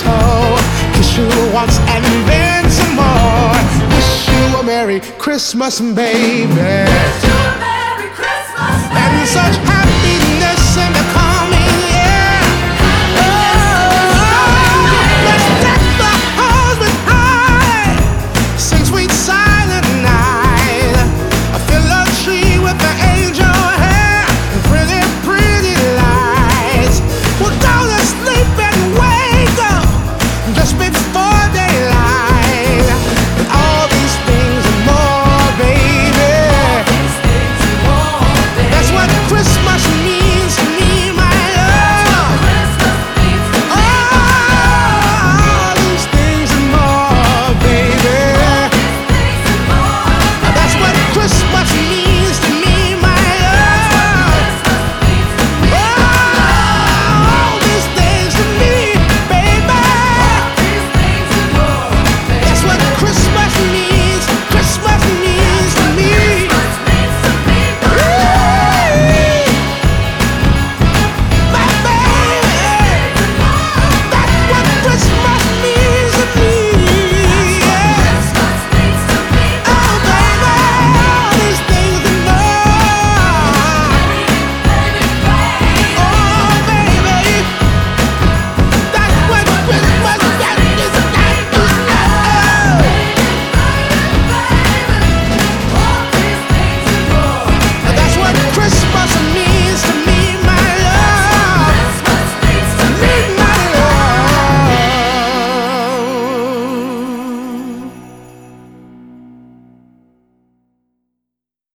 toe. Kiss you once and then some more. Wish you a Merry Christmas, baby.